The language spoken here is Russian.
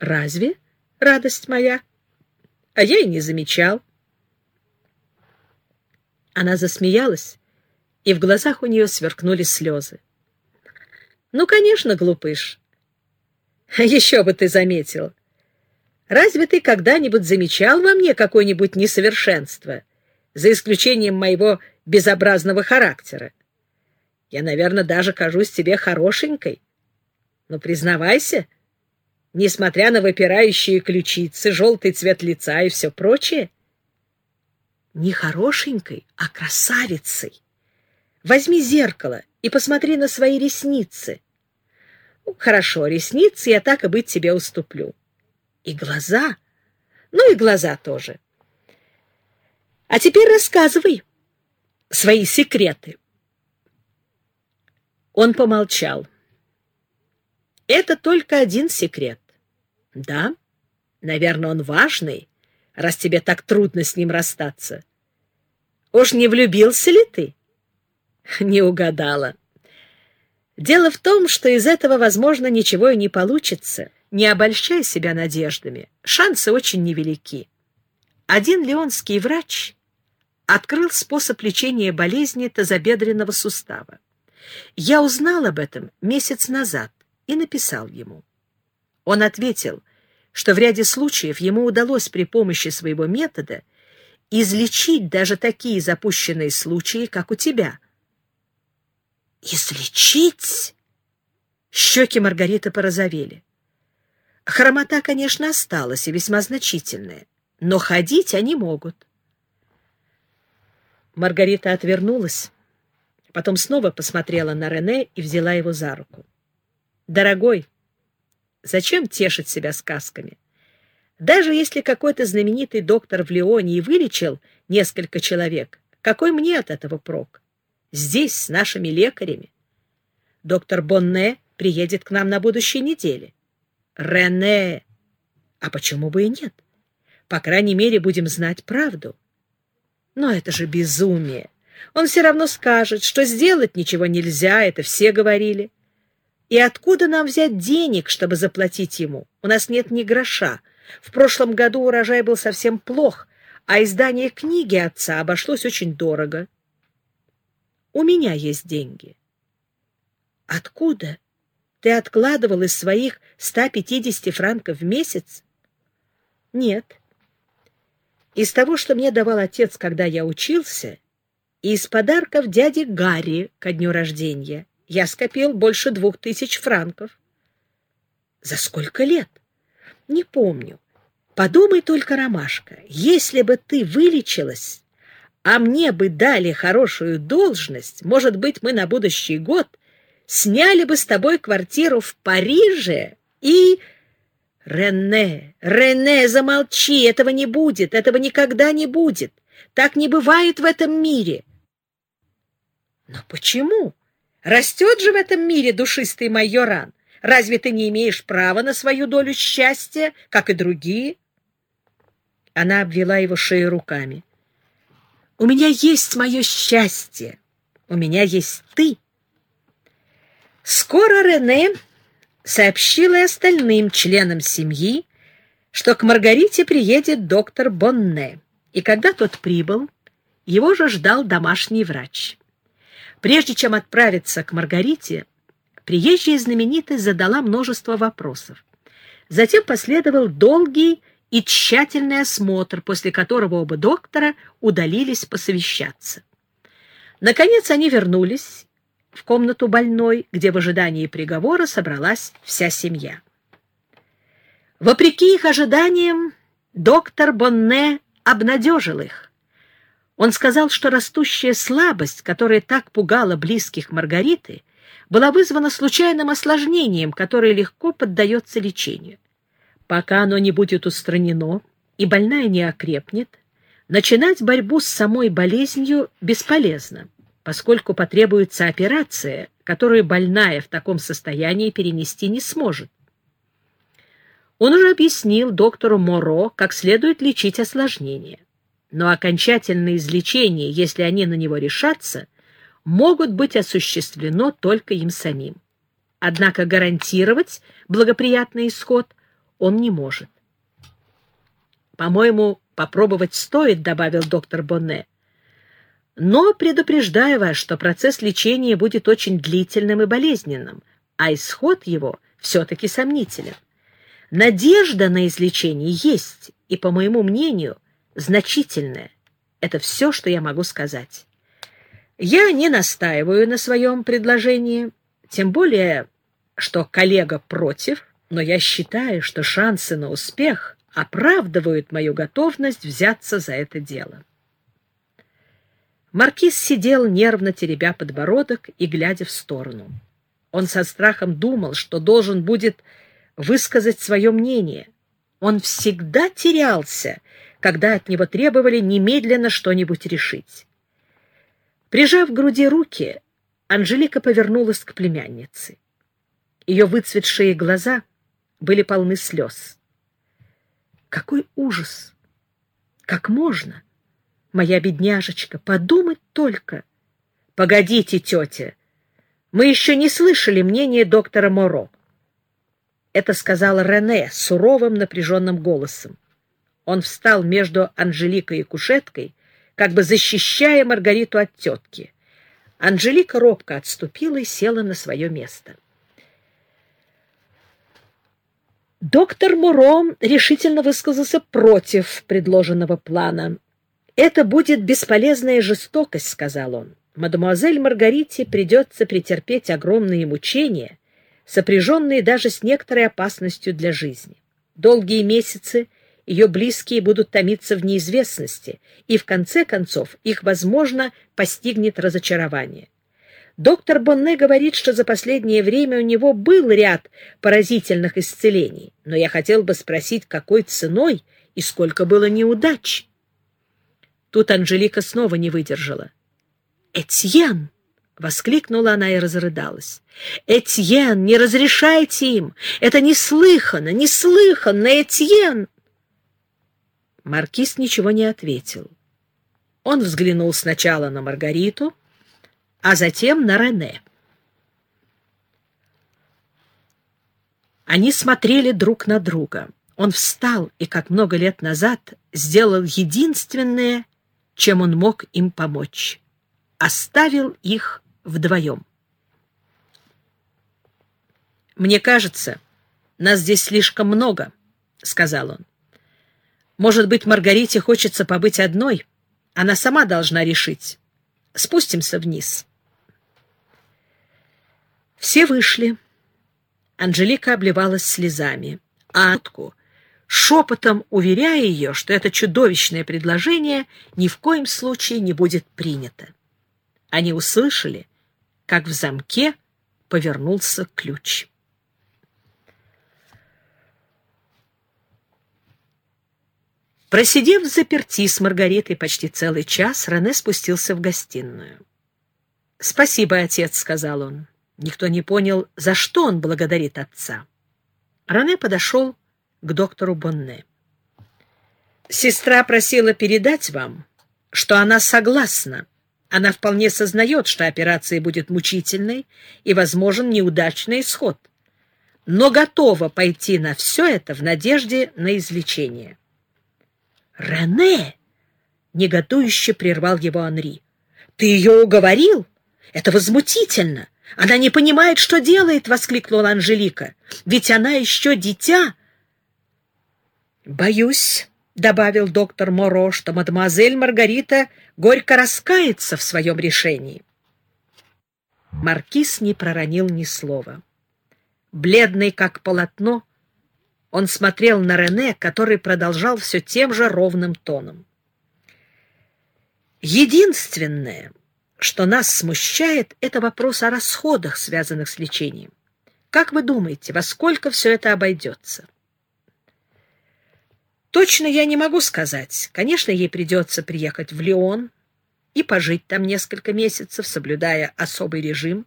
Разве, радость моя? А я и не замечал. Она засмеялась, и в глазах у нее сверкнули слезы. Ну, конечно, глупыш. Еще бы ты заметил. Разве ты когда-нибудь замечал во мне какое-нибудь несовершенство, за исключением моего безобразного характера? Я, наверное, даже кажусь тебе хорошенькой. Но признавайся, несмотря на выпирающие ключицы, желтый цвет лица и все прочее, не хорошенькой, а красавицей. Возьми зеркало и посмотри на свои ресницы. Ну, хорошо, ресницы я так и быть тебе уступлю. И глаза. Ну и глаза тоже. А теперь рассказывай свои секреты. Он помолчал. Это только один секрет. Да, наверное, он важный, раз тебе так трудно с ним расстаться. Уж не влюбился ли ты? Не угадала. Дело в том, что из этого, возможно, ничего и не получится. Не обольщай себя надеждами. Шансы очень невелики. Один леонский врач открыл способ лечения болезни тазобедренного сустава. Я узнал об этом месяц назад и написал ему. Он ответил, что в ряде случаев ему удалось при помощи своего метода излечить даже такие запущенные случаи, как у тебя. «Излечить?» Щеки Маргариты порозовели. Хромота, конечно, осталась и весьма значительная, но ходить они могут. Маргарита отвернулась, потом снова посмотрела на Рене и взяла его за руку. «Дорогой, зачем тешить себя сказками? Даже если какой-то знаменитый доктор в Лионе и вылечил несколько человек, какой мне от этого прок? Здесь, с нашими лекарями. Доктор Бонне приедет к нам на будущей неделе. Рене. А почему бы и нет? По крайней мере, будем знать правду. Но это же безумие. Он все равно скажет, что сделать ничего нельзя, это все говорили. И откуда нам взять денег, чтобы заплатить ему? У нас нет ни гроша. В прошлом году урожай был совсем плох, а издание книги отца обошлось очень дорого. У меня есть деньги. Откуда? Ты откладывал из своих 150 франков в месяц? Нет. Из того, что мне давал отец, когда я учился, и из подарков дяди Гарри ко дню рождения, я скопил больше двух тысяч франков. За сколько лет? Не помню. Подумай только, Ромашка, если бы ты вылечилась, а мне бы дали хорошую должность, может быть, мы на будущий год сняли бы с тобой квартиру в Париже и... Рене, Рене, замолчи, этого не будет, этого никогда не будет. Так не бывает в этом мире. Но почему? Растет же в этом мире душистый майоран. Разве ты не имеешь права на свою долю счастья, как и другие? Она обвела его шею руками. У меня есть мое счастье. У меня есть ты. Скоро Рене сообщила и остальным членам семьи, что к Маргарите приедет доктор Бонне, и когда тот прибыл, его же ждал домашний врач. Прежде чем отправиться к Маргарите, приезжая знаменитость задала множество вопросов. Затем последовал долгий и тщательный осмотр, после которого оба доктора удалились посовещаться. Наконец они вернулись в комнату больной, где в ожидании приговора собралась вся семья. Вопреки их ожиданиям, доктор Бонне обнадежил их. Он сказал, что растущая слабость, которая так пугала близких Маргариты, была вызвана случайным осложнением, которое легко поддается лечению. Пока оно не будет устранено и больная не окрепнет, начинать борьбу с самой болезнью бесполезно поскольку потребуется операция, которую больная в таком состоянии перенести не сможет. Он уже объяснил доктору Моро, как следует лечить осложнения. Но окончательное излечение, если они на него решатся, могут быть осуществлено только им самим. Однако гарантировать благоприятный исход он не может. «По-моему, попробовать стоит», — добавил доктор Бонне. «Но предупреждаю вас, что процесс лечения будет очень длительным и болезненным, а исход его все-таки сомнителен. Надежда на излечение есть, и, по моему мнению, значительная. Это все, что я могу сказать. Я не настаиваю на своем предложении, тем более, что коллега против, но я считаю, что шансы на успех оправдывают мою готовность взяться за это дело. Маркиз сидел, нервно теребя подбородок и глядя в сторону. Он со страхом думал, что должен будет высказать свое мнение. Он всегда терялся, когда от него требовали немедленно что-нибудь решить. Прижав к груди руки, Анжелика повернулась к племяннице. Ее выцветшие глаза были полны слез. Какой ужас! Как можно? Моя бедняжечка, подумать только! Погодите, тетя, мы еще не слышали мнения доктора Моро. Это сказала Рене суровым напряженным голосом. Он встал между Анжеликой и кушеткой, как бы защищая Маргариту от тетки. Анжелика робко отступила и села на свое место. Доктор Муро решительно высказался против предложенного плана. «Это будет бесполезная жестокость», — сказал он. «Мадемуазель Маргарите придется претерпеть огромные мучения, сопряженные даже с некоторой опасностью для жизни. Долгие месяцы ее близкие будут томиться в неизвестности, и в конце концов их, возможно, постигнет разочарование. Доктор Бонне говорит, что за последнее время у него был ряд поразительных исцелений, но я хотел бы спросить, какой ценой и сколько было неудач. Тут Анжелика снова не выдержала. «Этьен!» — воскликнула она и разрыдалась. «Этьен, не разрешайте им! Это неслыханно, неслыханно, Этьен!» Маркиз ничего не ответил. Он взглянул сначала на Маргариту, а затем на Рене. Они смотрели друг на друга. Он встал и, как много лет назад, сделал единственное, чем он мог им помочь. Оставил их вдвоем. «Мне кажется, нас здесь слишком много», — сказал он. «Может быть, Маргарите хочется побыть одной? Она сама должна решить. Спустимся вниз». Все вышли. Анжелика обливалась слезами, а Атку шепотом уверяя ее, что это чудовищное предложение ни в коем случае не будет принято. Они услышали, как в замке повернулся ключ. Просидев в заперти с Маргаритой почти целый час, Рене спустился в гостиную. «Спасибо, отец», — сказал он. Никто не понял, за что он благодарит отца. Рене подошел к доктору Бонне. «Сестра просила передать вам, что она согласна. Она вполне сознает, что операция будет мучительной и возможен неудачный исход, но готова пойти на все это в надежде на излечение». «Рене!» — негодующе прервал его Анри. «Ты ее уговорил? Это возмутительно!» Она не понимает, что делает, — воскликнула Анжелика. Ведь она еще дитя. Боюсь, — добавил доктор Моро, — что мадемуазель Маргарита горько раскается в своем решении. Маркиз не проронил ни слова. Бледный, как полотно, он смотрел на Рене, который продолжал все тем же ровным тоном. Единственное, что нас смущает, это вопрос о расходах, связанных с лечением. Как вы думаете, во сколько все это обойдется? Точно я не могу сказать. Конечно, ей придется приехать в Лион и пожить там несколько месяцев, соблюдая особый режим.